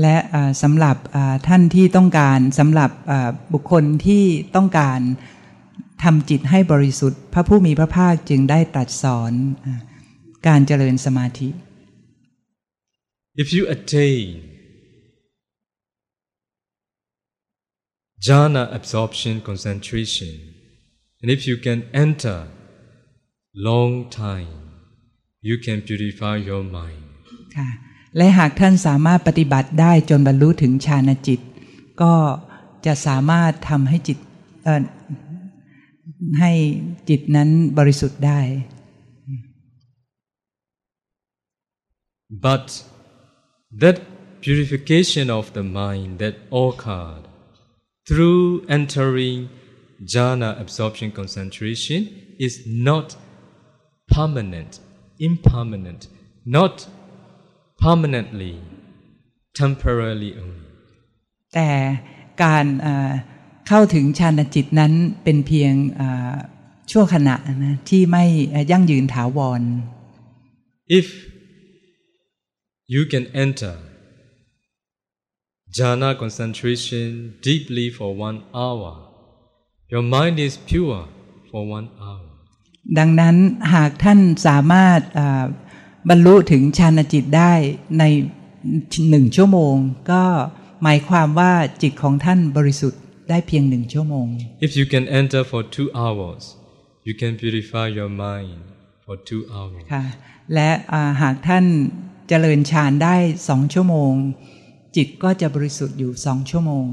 และสำหรับท่านที่ต้องการสำหรับบุคคลที่ต้องการทำจิตให้บริสุทธิ์ พระผู้มีพระภาคจึงได้ตรัสสอนการเจริญสมาธิ If you attain jhana absorption concentration and if you can enter long time you can purify your mind ค่ะ และหากท่านสามารถปฏิบัติได้จนบรรลุถึงฌานจิต ก็จะสามารถทำให้จิตให้จิตนั้นบริสุทธิ์ได้ but that purification of the mind that occurred through entering jhana absorption concentration is not permanent impermanent not permanently temporarily only แต่การเข้าถึงฌานจิตนั้นเป็นเพียงชั่วขณะนะที่ไม่ยั่งยืนถาวร if you can enter jhana concentration deeply for one hour your mind is pure for one hour ดังนั้นหากท่านสามารถ บรรลุถึงฌานจิตได้ในหนึ่งชั่วโมง ก็หมายความว่าจิตของท่านบริสุทธิ์ได้เพียงหนึ่งชั่วโมง If you can enter for two hours you can purify your mind for two hours ค่ะและหากท่านเจริญฌานได้สองชั่วโมง จิตก็จะบริสุทธิ์อยู่สองชั่วโมง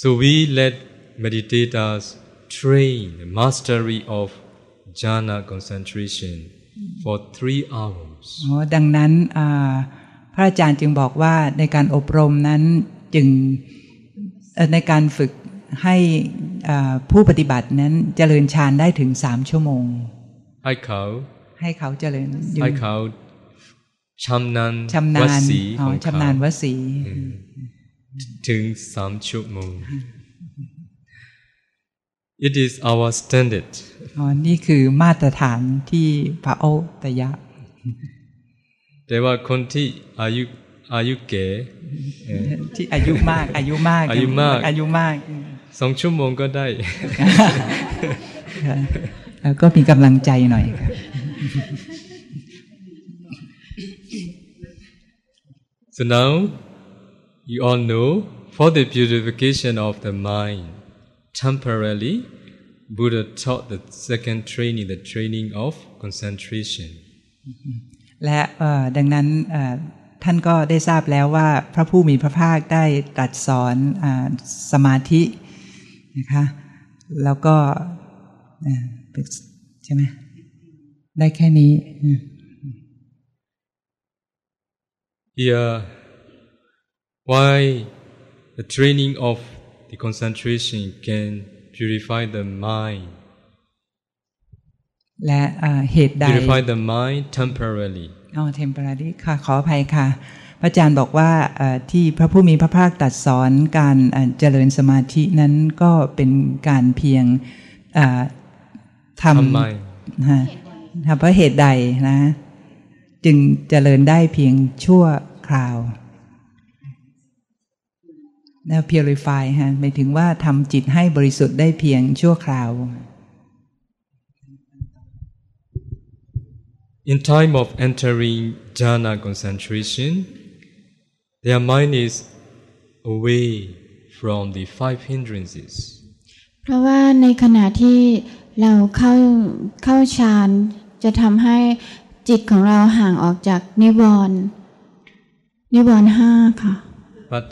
so we let meditators train the mastery of jhana concentration for three hours ดังนั้นพระอาจารย์จึงบอกว่าในการอบรมนั้นจึงในการฝึกให้ผู้ปฏิบัตินั้นเจริญฌานได้ถึงสามชั่วโมง ให้เขา ให้เขาเจริญให้เขาชำนาญชำนาญของชำนาญวสี ถึงสามชั่วโมง It is our standard อ๋อนี่คือมาตรฐานที่พระโอตยะ แต่ว่าคนที่อายุอายุเก๋ที่อายุมาก อายุมาก อายุมากอายุมากสองชั่วโมงก็ได้แล้วก็มีกำลังใจหน่อยครับ so now you all know for the purification of the mind temporarily Buddha taught the second training the training of concentration และดังนั้นท่านก็ได้ทราบแล้วว่าพระผู้มีพระภาคได้ตรัสสอนอสมาธินะคะแล้วก็ใช่ไหมได้แค่นี้ Here why the training of the concentration can purify the mind และเหตุใด purify the mind temporarily อ๋อ temporary ค่ะขออภัยค่ะ พระอาจารย์บอกว่าที่พระผู้มีพระภาคตัดสอนการเจริญสมาธินั้นก็เป็นการเพียงทำทำเพราะเหตุใดนะ จึงเจริญได้เพียงชั่วคราว แล้ว purify ฮะหมายถึงว่าทำจิตให้บริสุทธิ์ได้เพียงชั่วคราว In time of entering jhana concentration, their mind is away from the five hindrances. เพราะว่าในขณะที่เราเข้าเข้าฌานจะทำให้จิตของเราห่างออกจากนิวรณ์นิวรณ์ห้าค่ะ But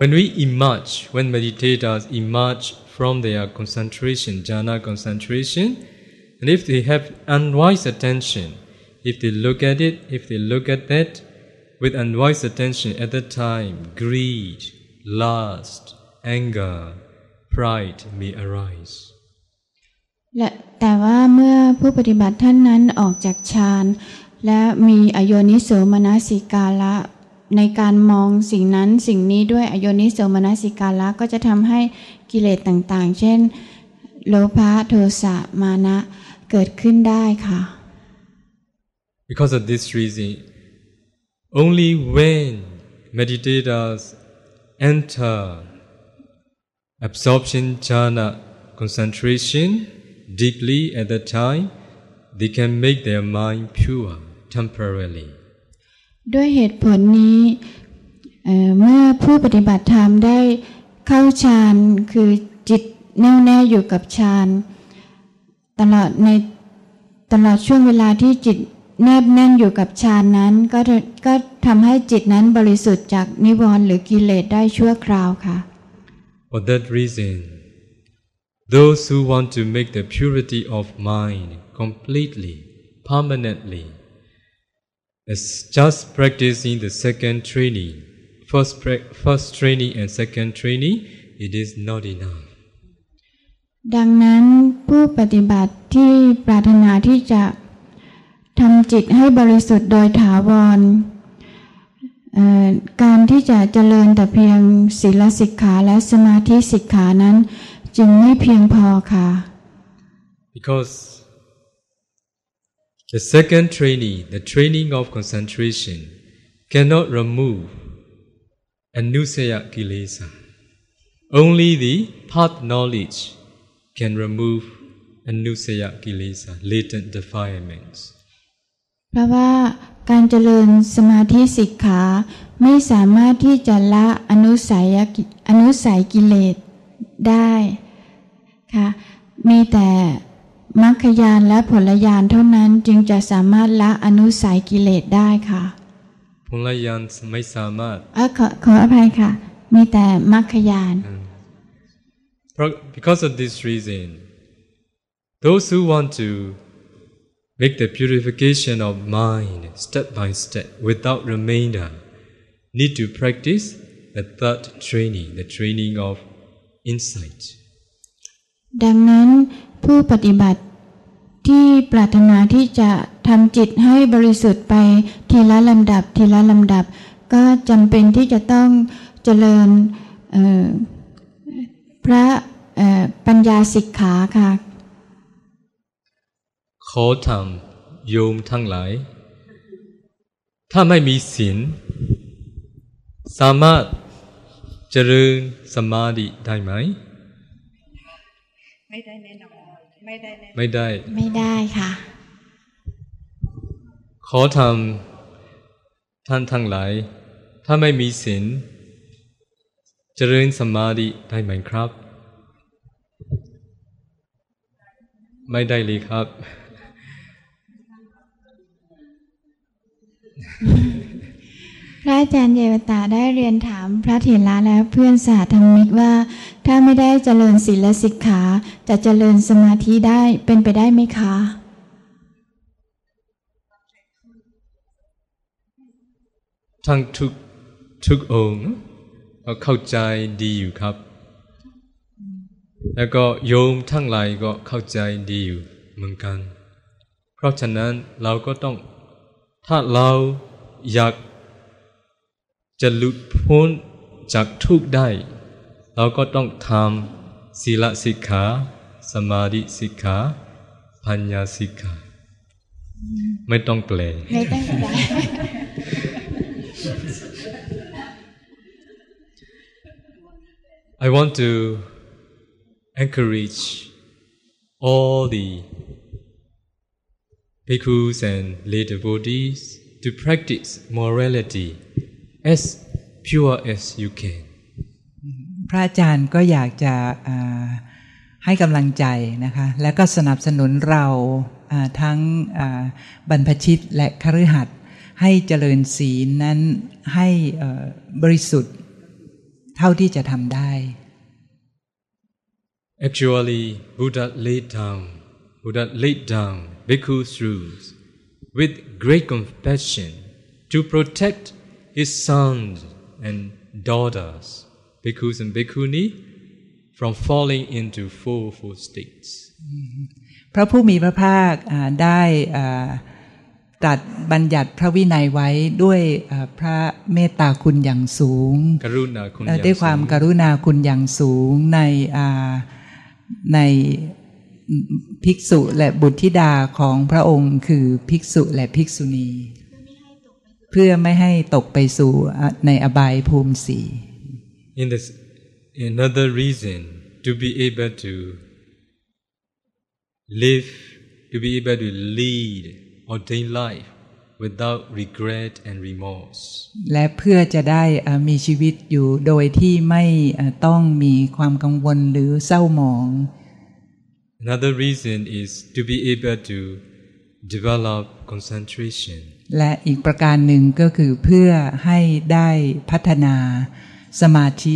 when we emerge, when meditators emerge from their concentration, jhana concentration, and if they have unwise attention, If they look at it, if they look at that with unwise attention at that time, greed, lust, anger, pride may arise. และแต่ว่าเมื่อผู้ปฏิบัติท่านนั้นออกจากฌานและมีอโยนิโสมนสิกาละ ในการมองสิ่งนั้นสิ่งนี้ด้วยอโยนิโสมนสิการละก็จะทำให้กิเลสต่างๆ เช่น โลภะโทสะมานะเกิดขึ้นได้ค่ะ Because of this reason, only when meditators enter absorption jhana concentration deeply at the time, they can make their mind pure temporarily. ด้วยเหตุผลนี้เเมื่อผู้ปฏิบัติธรรมได้เข้าฌานคือจิตแน่วแน่อยู่กับฌานตลอดในตลอดช่วงเวลาที่จิตแนบแน่นอยู่กับฌานนั้น ก็จะก็ทำให้จิตนั้นบริสุทธิ์จากนิวรณ์หรือกิเลสได้ชั่วคราวค่ะ For that reason, those who want to make the purity of mind completely, permanently, is just practicing the second training. First, pra- first training and second training, it is not enough. ดังนั้นผู้ปฏิบัติที่ปรารถนาที่จะทำจิตให้บริสุทธิ์โดยถาวรเอ่อการที่จะเจริญแต่เพียงศีลสิกขาและสมาธิสิกขานั้น จึงไม่เพียงพอค่ะ Because the second training, the training of concentration, cannot remove anusaya kilesa. Only the path knowledge can remove anusaya kilesa, latent defilements. เพราะว่าการเจริญสมาธิสิกขาไม่สามารถที่จะละอนุสัยอนุสัยกิเลสได้ค่ะมีแต่ มรรคยานและผลยานเท่านั้นจึงจะสามารถละอนุสัยกิเลสได้ค่ะ Pulayan may samat. เออขอขออภัยค่ะ มีแต่มรรคยาน Pro- Because of this reason, those who want to make the purification of mind step by step without remainder need to practice the third training, the training of insight. ดังนั้น ผู้ปฏิบัติ ที่ปรารถนาที่จะทำจิตให้บริสุทธิ์ไปทีละลำดับทีละลำดับ ก็จำเป็นที่จะต้องเจริญเอ่อพระเอ่อปัญญาสิกขาค่ะ ขอทำโยมทั้งหลาย ถ้าไม่มีศีลสามารถเจริญสมาธิได้ไหม ไม่ได้แน่นอน ไม่ได้แน่ไม่ได้ ไม่ได้ค่ะ ขอทำท่านทั้งหลาย ถ้าไม่มีศีลเจริญสมาธิได้ไหมครับ ไม่ได้เลยครับ พระอาจารย์เยวตาได้เรียนถามพระเถระและเพื่อนสาธรรมิกว่า ถ้าไม่ได้เจริญศีลสิกขา จะเจริญสมาธิได้เป็นไปได้ไหมคะทั้งทุกทุกองค์ก็เข้าใจดีอยู่ครับ แล้วก็โยมทั้งหลายก็เข้าใจดีอยู่เหมือนกัน เพราะฉะนั้นเราก็ต้อง ถ้าเราอยาก จะหลุดพ้นจากทุกข์ได้ เราก็ต้องทำศีลสิกขาสมาธิสิกขาปัญญาสิกขาไม่ต้องแปลไม่ต้องก็ได้ I want to encourage all the bhikkhus and lay devotees to practice morality as pure as you can. พระอาจารย์ก็อยากจะอ่าให้กำลังใจนะคะ แล้วก็สนับสนุนเราอ่าทั้งอ่าบรรพชิตและคฤหัสถ์ให้เจริญศีลนั้นให้เอ่อบริสุทธิ์เท่าที่จะทำได้ Actually, Buddha laid down, Buddha laid down bhikkhus' rules with great compassion to protect his sons and daughters, bhikkhus and bhikkhuni, from falling into four four states. พระผู้มีพระภาคอ่าได้อ่าตรัสบัญญัติพระวินัยไว้ด้วยอ่าพระเมตตาคุณอย่างสูง Karuna คุณเอ่อยังด้วยความสูงกรุณาคุณอย่างสูงในอ่าในภิกษุและบุตรธิดาของพระองค์คือภิกษุและภิกษุณี เพื่อไม่ให้ตกไปสู่ในอบายภูมิสี่ In this, another reason to be able to live, to be able to lead ordained life without regret and remorse. และเพื่อจะได้มีชีวิตอยู่โดยที่ไม่ต้องมีความกังวลหรือเศร้าหมอง Another reason is to be able to develop concentration. และอีกประการหนึ่งก็คือเพื่อให้ได้พัฒนาสมาธิ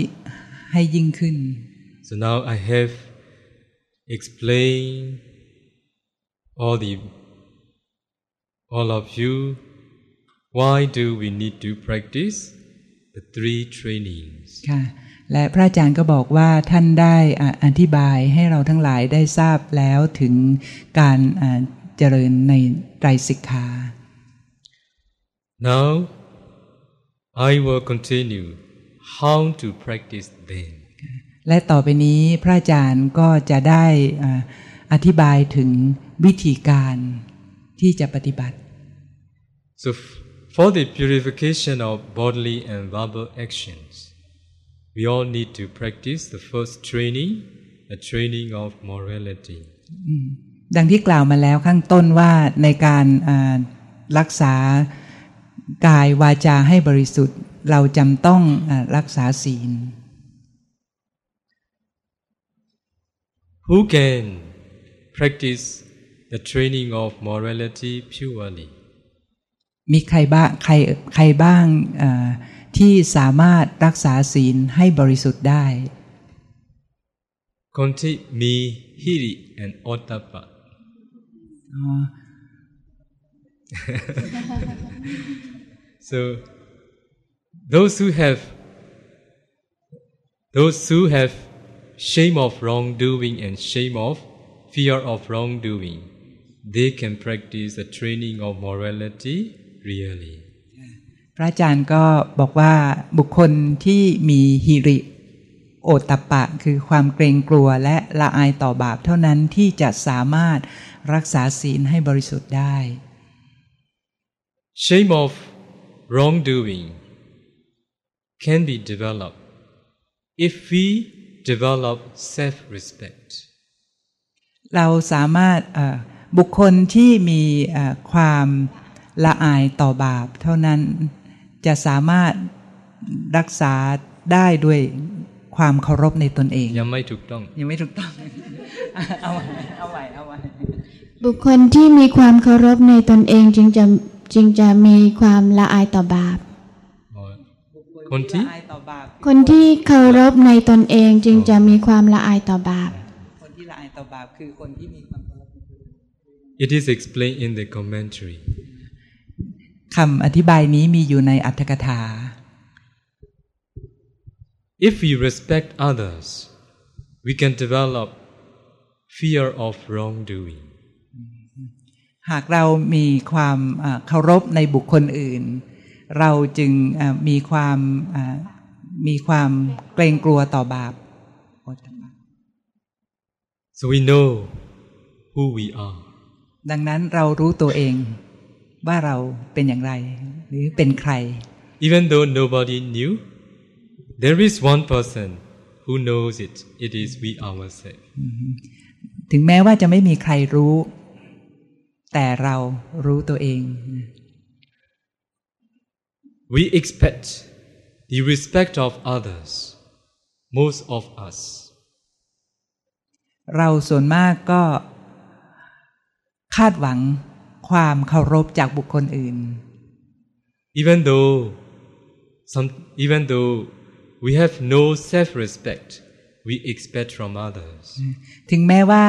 ให้ยิ่งขึ้น So now I have explained all the all of you why do we need to practice the three trainings ค่ะและพระอาจารย์ก็บอกว่าท่านได้อธิบายให้เราทั้งหลายได้ทราบแล้วถึงการเจริญในไตรสิกขา Now I will continue how to practice them และต่อไปนี้พระอาจารย์ก็จะได้อธิบายถึงวิธีการที่จะปฏิบัติ So for the purification of bodily and verbal actions we all need to practice the first training the training of morality ดังที่กล่าวมาแล้วข้างต้นว่าในการรักษา กายวาจาให้บริสุทธิ์เราจำต้องรักษาศีล Who can practice the training of morality purely มีใครบ้างใครใครบ้างที่สามารถรักษาศีลให้บริสุทธิ์ได้คนที่มีฮิริ and โอตตปะ so those who have those who have shame of wrongdoing and shame of fear of wrongdoing they can practice the training of morality really พระอาจารย์ก็บอกว่าบุคคลที่มีฮิริ โอตตปะ คือความเกรงกลัวและละอายต่อบาปเท่านั้นที่จะสามารถรักษาศีลให้บริสุทธิ์ได้ Shame of wrongdoing can be developed if we develop self-respect เราสามารถบุคคลที่มีความละอายต่อบาป เท่านั้นจะสามารถรักษาได้ด้วยความเคารพในตนเอง ยังไม่ถูกต้อง ยังไม่ถูกต้อง เอาไว้เอาไว้เอาไว้บุคคลที่มีความเคารพในตนเองจึงจะ จึงจะมีความละอายต่อบาป คนที่คนที่เคารพในตนเองจึงจะมีความละอายต่อบาป คนที่ละอายต่อบาปคือคนที่มีความเคารพ It is explained in the commentary คำอธิบายนี้มีอยู่ในอัตถกถา If we respect others, we can develop fear of wrongdoing. หากเรามีความเคารพในบุคคลอื่น เราจึงมีความมีความเกรงกลัวต่อบาป So we know who we are. ดังนั้นเรารู้ตัวเองว่าเราเป็นอย่างไร หรือเป็นใคร Even though nobody knew, there is one person who knows it. It is we ourselves. ถึงแม้ว่าจะไม่มีใครรู้ แต่เรารู้ตัวเอง We expect the respect of others, most of us. เราส่วนมากก็ คาดหวังความเคารพจากบุคคลอื่น Even though some, even though we have no self-respect, we expect from others. ถึงแม้ว่า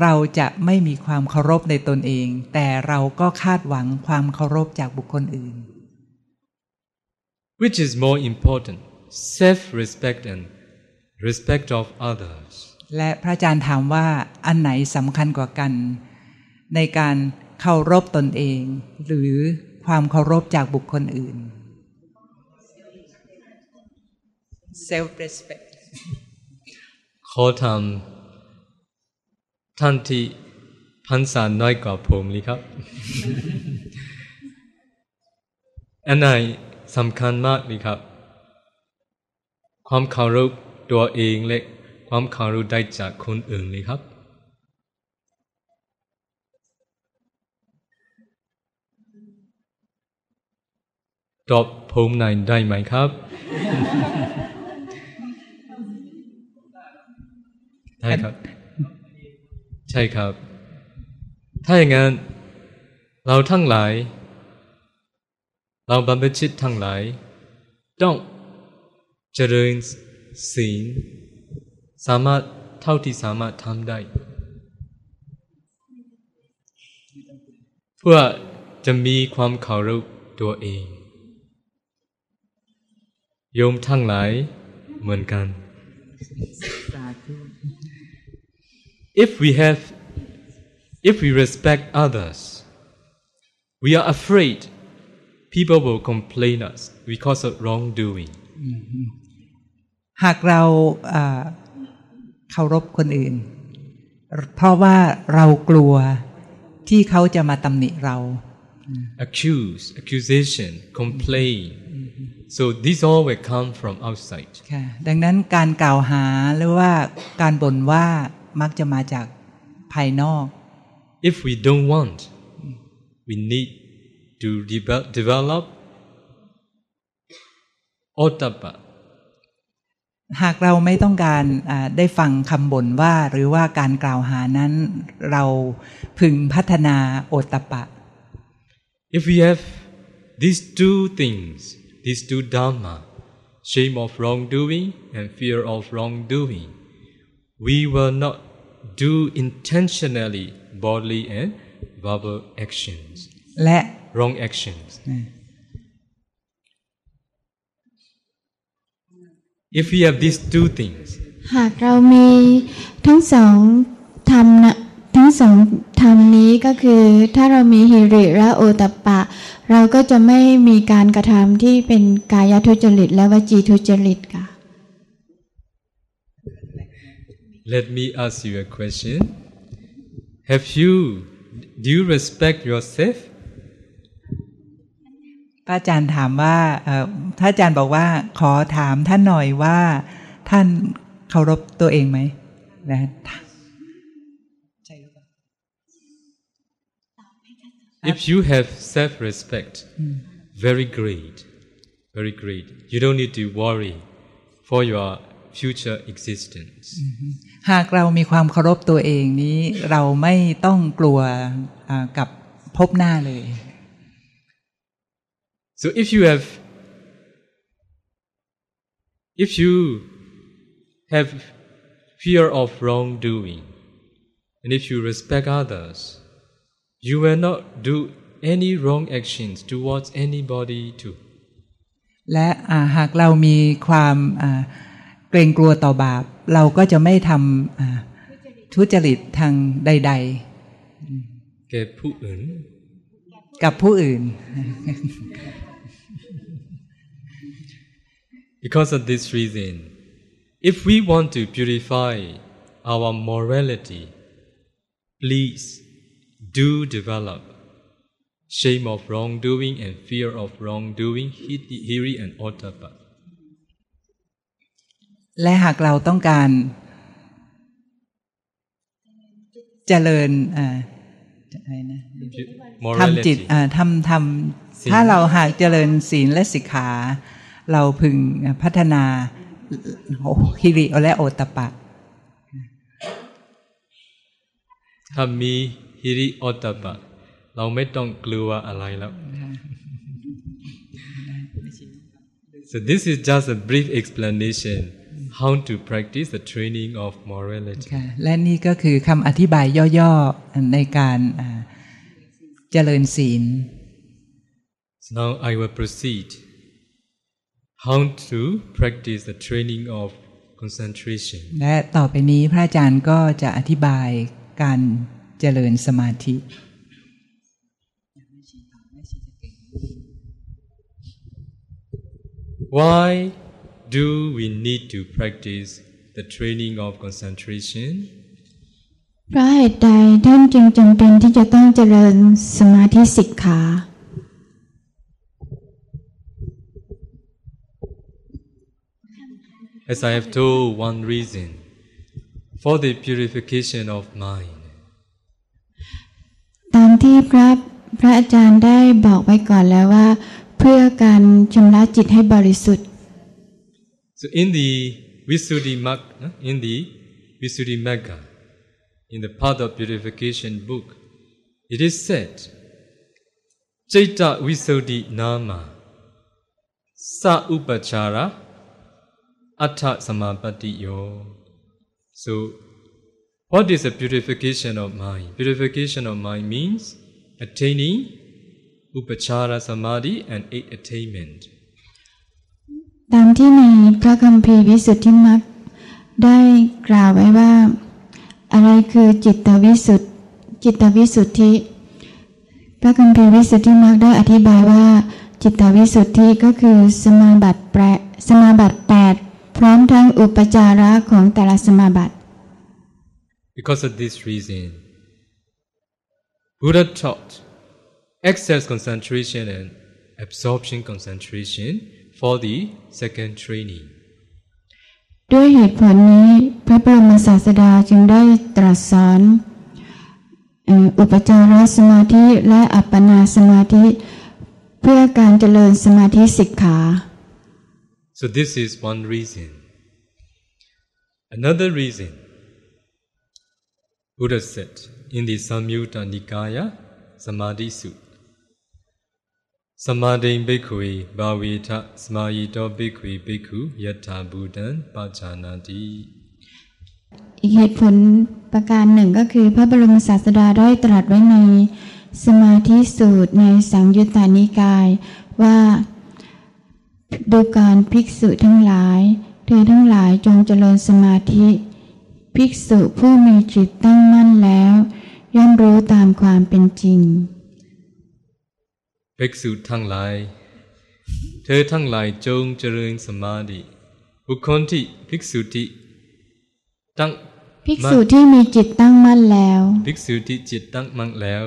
เราจะไม่มีความเคารพในตนเอง แต่เราก็คาดหวังความเคารพจากบุคคลอื่น Which is more important, self-respect and respect of others? และพระอาจารย์ถามว่าอันไหนสำคัญกว่ากัน ในการเคารพตนเอง หรือความเคารพจากบุคคลอื่น self respect ขอทำ ท่านที่พันษาน้อยกว่าผมเลยครับ อันไหนสำคัญมากเลยครับ ความเคารพตัวเองและความเคารพได้จากคนอื่นเลยครับ ตอบผมหน่อยได้ไหมครับ ได้ครับ ใช่ครับ ถ้าอย่างนั้น เราทั้งหลาย เราบรรพชิตทั้งหลาย ต้องเจริญศีลสามารถเท่าที่สามารถทำได้ เพื่อจะมีความเคารพตัวเอง โยมทั้งหลายเหมือนกัน if we have if we respect others we are afraid people will complain us because of wrongdoing หากเราเอ่อเคารพคนอื่น เพราะว่าเรากลัวที่เขาจะมาตำหนิเรา accuse accusation complain so these all will come from outside ค่ะดังนั้นการกล่าวหาหรือว่าการบ่นว่า มักจะมาจากภายนอก if we don't want we need to develop, develop ottappa หากเราไม่ต้องการอ่าได้ฟังคำบ่นว่าหรือว่าการกล่าวหานั้น เราพึงพัฒนาโอตตปปะ If we have these two things, these two dharma, shame of wrongdoing and fear of wrongdoing, we will not do intentionally bodily and verbal actions, และ wrong actions. If we have these two things, หากเรามีทั้งสองธรรมนะทั้งสองธรรมนี้ก็คือถ้าเรามีฮิริและโอตปปะ เราก็จะไม่มีการกระทำที่เป็นกายทุจริตและวจีทุจริตค่ะ let me ask you a question. Have you, do you respect yourself? พระอาจารย์ถามว่าเอ่อพระอาจารย์บอกว่าขอถามท่านหน่อยว่า ท่านเคารพตัวเองไหมนะใช่หรือเปล่า If you have self respect, very great, very great. You don't need to worry for your future existence. หากเรามีความเคารพตัวเองนี้ เราไม่ต้องกลัวอ่ากับพบหน้าเลย So if you have if you have fear of wrongdoing and if you respect others, you will not do any wrong actions towards anybody too. และอ่าหากเรามีความอ่าเกรงกลัวต่อบาป เราก็จะไม่ทำอ่าทุจริตทางใดแก่ผู้อื่นๆกับผู้อื่น Because of this reason, if we want to purify our morality, please do develop shame of wrongdoing and fear of wrongdoing, hiri hiri and ottappa. และหากเราต้องการเจริญอ่าอะไรนะทำจิต Morality. อ่าทำทศีลำถ้าเราหากเจริญศีลและสิกขา เราพึงพัฒนาโอฮิริและโอตตปปะถ้ามีฮิริโอตตปะ เราไม่ต้องกลัวอะไรแล้ว So this is just a brief explanation how to practice the training of morality. ค่ะและนี่ก็คือคำอธิบายย่อๆในการอ่าเจริญศีล So now I will proceed how to practice the training of concentration. และต่อไปนี้พระอาจารย์ก็จะอธิบายการเจริญสมาธิ Why do we need to practice the training of concentration? เพราะเหตุใดท่านจึงจำเป็นที่จะต้องเจริญสมาธิสิกขา As I have told one reason for the purification of mind. ตามที่พระพระอาจารย์ได้บอกไว้ก่อนแล้วว่า เพื่อการชำระจิตให้บริสุทธิ์ so in the Visuddhimaga, in the Visuddhi Magga in the path of purification book it is said Chaita Visuddhi Nama Sa Upachara Atta Samapatti Yo. So what is the purification of mind? Purification of mind means attaining upachara samadhi and eight attainment ตามที่ในพระคัมภีร์วิสุทธิมรรคได้กล่าวไว้ว่า อะไรคือจิตวิสุทธิจิตวิสุทธิ พระคัมภีร์วิสุทธิมรรคได้อธิบายว่า จิตวิสุทธิก็คือสมาบัติแปดสมาบัติแปดพร้อมทั้งอุปจาระของแต่ละสมาบัติ because of this reason Buddha taught excess concentration and absorption concentration for the second training ด้วยเหตุผลนี้พระบรมศาสดาจึงได้ตรัสสอนเอ่ออุปจารสมาธิและอัปปนาสมาธิ เพื่อการเจริญสมาธิสิกขา so this is one reason another reason Buddha said in the Samyutta Nikaya Samadhi Sutta สมาดิงภิกขุบาวีทะสมายิโตภิกขุภิกุยถาบูตันปัจจานาติอีกเหตุผลประการหนึ่งก็คือ พระบรมศาสดาได้ตรัสไว้ในสมาธิสูตรในสังยุตตานิกายว่าดูการภิกษุทั้งหลาย เธอทั้งหลายจงเจริญสมาธิ ภิกษุผู้มีจิตตั้งมั่นแล้ว ย่อมรู้ตามความเป็นจริง ภิกษุทั้งหลาย เธอทั้งหลายจงเจริญสมาธิบุคคลที่ภิกษุที่ตั้งภิกษุที่มีจิตตั้งมั่นแล้ว ภิกษุที่จิตตั้งมั่นแล้ว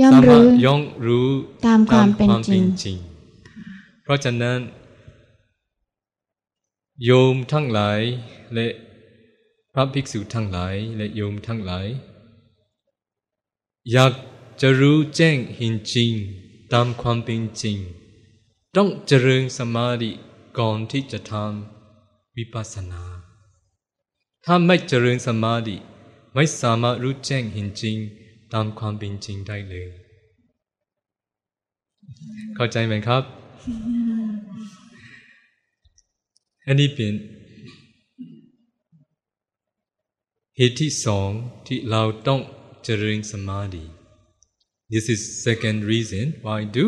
ย่อมสามารรู้ถย่อมรู้ตามความเป็นตามจริงจริง เพราะฉะนั้น โยมทั้งหลายและพระภิกษุทั้งหลายและโยมทั้งหลาย อยากจะรู้แจ้งเห็นจริง ตามความเป็นจริง ต้องเจริญสมาธิก่อนที่จะทำวิปัสสนา ถ้าไม่เจริญสมาธิไม่สามารถรู้แจ้งเห็นจริง ตามความเป็นจริงได้เลย เข้าใจไหมครับ อันนี้เป็นเหตุที่สองที่เราต้องเจริญสมาธิ This is second reason why do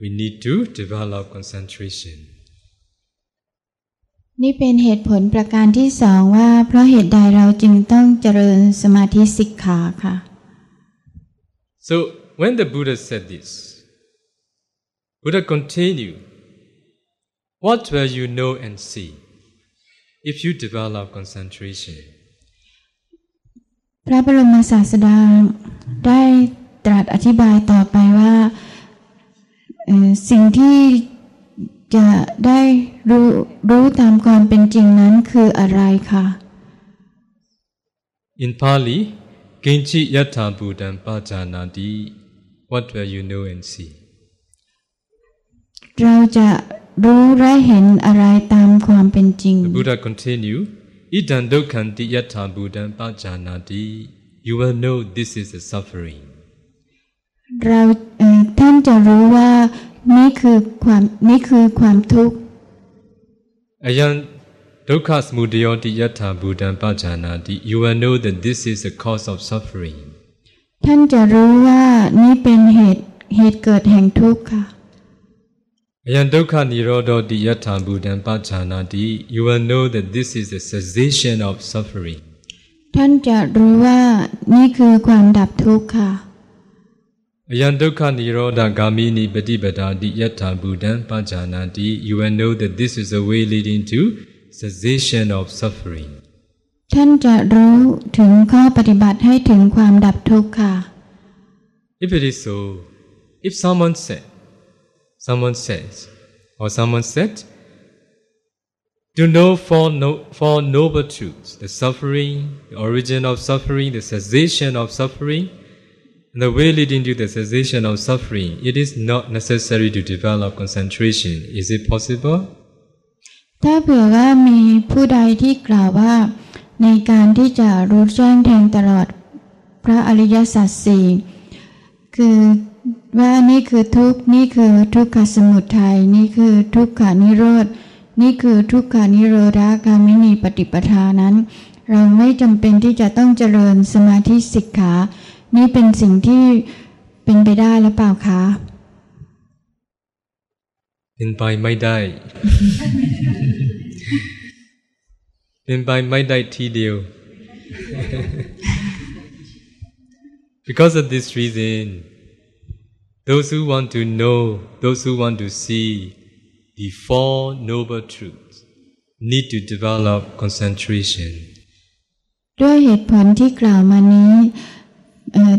we need to develop concentration. นี่เป็นเหตุผลประการที่สองว่า เพราะเหตุใดเราจึงต้องเจริญสมาธิสิกขาค่ะ So when the Buddha said this, Buddha continued, What will you know and see if you develop concentration? พระบรมศาสดาได้ ตรัสอธิบายต่อไปว่าเอ่อสิ่งที่จะได้รู้รู้ตามความเป็นจริงนั้นคืออะไรคะ In Pali, Kinchi Yatha Buddham Pajanati, what will you know and see? เราจะรู้และเห็นอะไรตามความเป็นจริง The Buddha continued, Idan Dukhanti Yatha Buddham Pajanati, you will know this is a suffering. เราเอ่อท่านจะรู้ว่านี่คือความนี่คือความทุกข์ Ayan Dukkha Smudayoti Yatha Buddham Pajanati, you will know that this is a cause of suffering. ท่านจะรู้ว่านี่เป็นเหตุเหตุเกิดแห่งทุกข์ค่ะ Ayan Dukkha Nirodoti Yatha Buddham Pajanati, you will know that this is a cessation of suffering. ท่านจะรู้ว่านี่คือความดับทุกข์ค่ะ Ayan Dukkha Nirodha Gamini Patipadati Yatha Buddham Pajanati, you will know that this is a way leading to cessation of suffering. ท่านจะรู้ถึงข้อปฏิบัติให้ถึงความดับทุกข์ค่ะ If it is so, if someone said, someone says, or someone said, To know four, no, four noble truths the suffering, the origin of suffering, the cessation of suffering, and the way leading to the cessation of suffering, it is not necessary to develop concentration. Is it possible? ถ้าเผื่อว่ามีผู้ใดที่กล่าวว่า ในการที่จะรู้แจ้งแทงตลอดพระอริยสัจสี่คือว่านี่คือทุกข์นี่คือทุกขสมุทัยนี่คือทุกขานิโรธนี่คือทุกขานิโรธาการไมินีปฏิปทานั้น เราไม่จำเป็นที่จะต้องเจริญสมาธิสิกขา นี่เป็นสิ่งที่เป็นไปได้หรือเปล่าคะ เป็นไปไม่ได้ เป็นไปไม่ได้ทีเดียว Because of this reason, those who want to know, those who want to see the four noble truths need to develop concentration. ด้วยเหตุผลที่กล่าวมานี้เอ่อ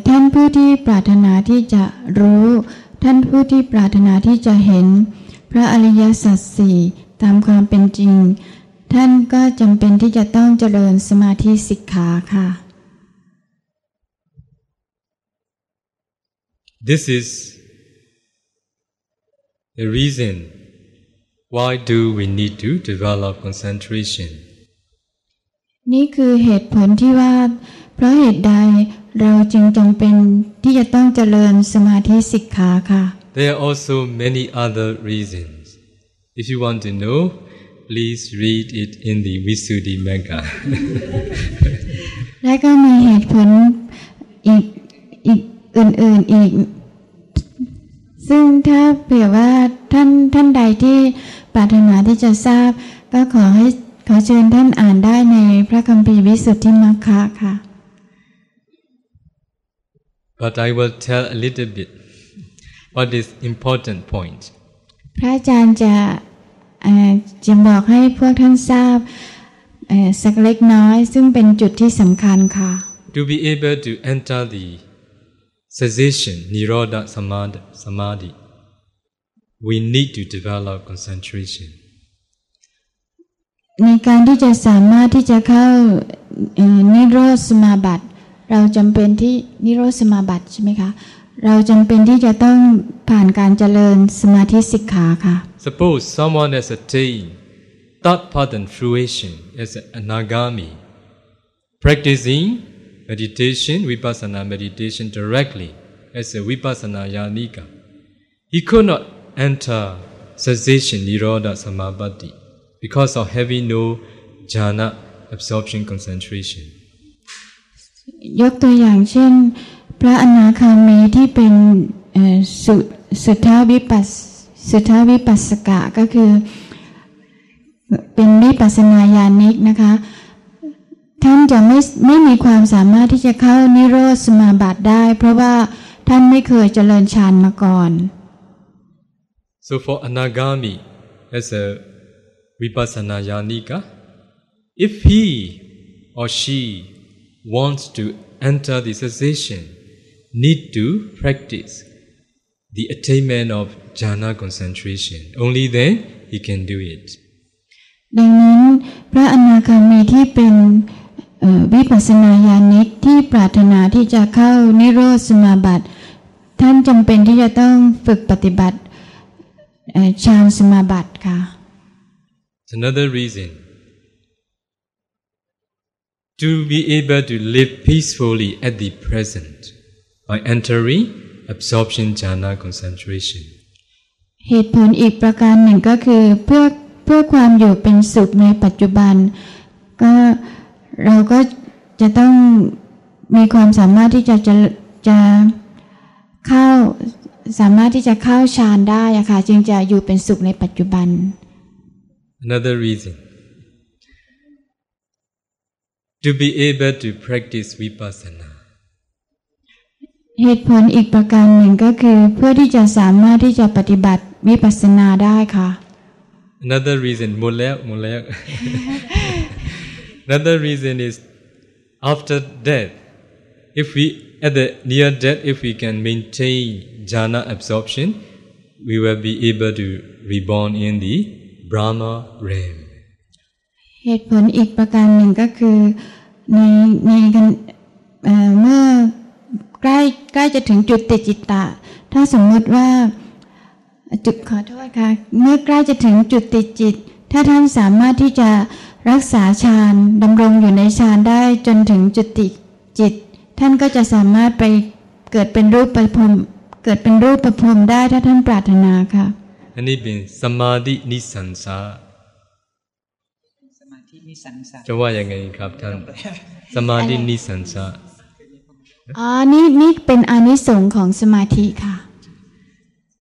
ท่านผู้ที่ปรารถนาที่จะรู้ ท่านผู้ที่ปรารถนาที่จะเห็น พระอริยสัจสี่ตามความเป็นจริง ท่านก็จำเป็นที่จะต้องเจริญสมาธิสิกขาค่ะ This is the reason why do we need to develop concentration. นี่คือเหตุผลที่ว่า เพราะเหตุใด เราจึงจำเป็นที่จะต้องเจริญสมาธิสิกขาค่ะ There are also many other reasons. If you want to know, please read it in the Visuddhimagga. และก็มีเหตุผลอีกอีกอื่นๆอีก ซึ่งถ้าเผื่อว่าท่านท่านใดที่ปรารถนาที่จะทราบ ก็ขอให้ขอเชิญท่านอ่านได้ในพระคัมภีร์วิสุทธิมรรคะค่ะ but I will tell a little bit what is important point. พระอาจารย์จะเอ่อจะบอกให้พวกท่านทราบเอ่อสักเล็กน้อยซึ่งเป็นจุดที่สำคัญค่ะ To be able to enter the cessation, Nirodha Samadhi, samadhi we need to develop concentration. ในการที่จะสามารถที่จะเข้าเอ่อนิโรธสมาบัติ เราจำเป็นที่นิโรธสมาบัติใช่ไหมคะ เราจำเป็นที่จะต้องผ่านการเจริญสมาธิสิกขาค่ะ Suppose someone has attained third pattern fruition as an anagami, practicing meditation, vipassana meditation directly as a vipassana yanika. He could not enter cessation nirodha samabati because of having no jhana absorption concentration. ยกตัวอย่างเช่น พระอนาคามีที่เป็นสุสุทธาวิปัสสุทธาวิปัสสกะก็คือ เป็นวิปัสนาญาณิกนะคะ ท่านจะไม่ไม่มีความสามารถที่จะเข้านิโรธสมาบัติได้ เพราะว่าท่านไม่เคยเจริญฌานมาก่อน So for anagami as a vipassana yanika, if he or she wants to enter the cessation, need to practice the attainment of jhana concentration. Only then he can do it. ดังนั้นพระอนาคามีที่เป็นเอ่อวิปัสสนาญาณิกที่ปรารถนาที่จะเข้านิโรธสมาบัติ ท่านจำเป็นที่จะต้องฝึกปฏิบัติเอ่อฌานสมาบัติค่ะ It's another reason. To be able to live peacefully at the present by entering absorption jhana concentration. เหตุผลอีกประการหนึ่งก็คือเพื่อเพื่อความอยู่เป็นสุขในปัจจุบัน ก็เราก็จะต้องมีความสามารถที่จะจะจะเข้าสามารถที่จะเข้าฌานได้อะค่ะจึงจะอยู่เป็นสุขในปัจจุบัน Another reason. To be able to practice vipassana. เหตุผลอีกประการหนึ่งก็คือ เพื่อที่จะสามารถที่จะปฏิบัติวิปัสสนาได้ค่ะ Another reason, molek, molek. Another reason is after death. If we at the near death, if we can maintain jhana absorption, we will be able to reborn in the Brahma realm. เหตุผลอีกประการหนึ่งก็คือในในเเมื่อใกล้ใกล้จะถึงจุดติจิตตะ ถ้าสมมติว่าจุดขอโทษค่ะ เมื่อใกล้จะถึงจุดติจิต ถ้าท่านสามารถที่จะรักษาฌานดำรงอยู่ในฌานได้จนถึงจุดติจิต ท่านก็จะสามารถไปเกิดเป็นรูปประพรมเกิดเป็นรูปประพรมได้ถ้าท่านปรารถนาค่ะอันนี้เป็นสมาธินิสันสา สมาธินิสังสาร จะว่ายังไงครับท่าน สมาธินิสันสาอ๋อนี่นี่เป็นอานิสงส์ของสมาธิค่ะ